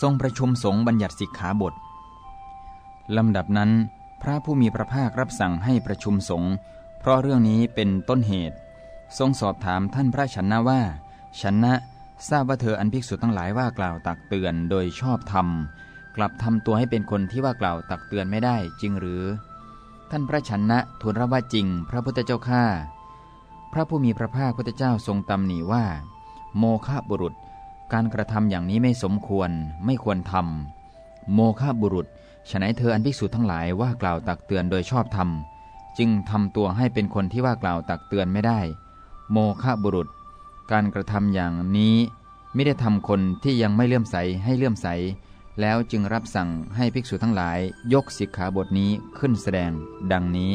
ทรงประชุมสงฆ์บัญญัติสิกขาบทลำดับนั้น พระผู้มีพระภาครับสั่งให้ประชุมสงฆ์เพราะเรื่องนี้เป็นต้นเหตุ ทรงสอบถามท่านพระชนะว่าชนะทราบว่าเธออันภิกษุทั้งหลายว่ากล่าวตักเตือนโดยชอบธรรม กลับทำตัวให้เป็นคนที่ว่ากล่าวตักเตือนไม่ได้จริงหรือ ท่านพระชนะทูลรับว่าจริง พระพุทธเจ้าข้าพระผู้มีพระภาคพุทธเจ้าทรงตำหนิว่า โมฆะบุรุษ การกระทำอย่างนี้ไม่สมควรไม่ควรทำโมฆะบุรุษฉนัยเธออันภิกษุทั้งหลายว่ากล่าวตักเตือนโดยชอบธรรม จึงทำตัวให้เป็นคนที่ว่ากล่าวตักเตือนไม่ได้ โมฆะบุรุษ การกระทำอย่างนี้ไม่ได้ทำคนที่ยังไม่เลื่อมใสให้เลื่อมใส แล้วจึงรับสั่งให้ภิกษุทั้งหลาย ยกสิกขาบทนี้ขึ้นแสดง ดังนี้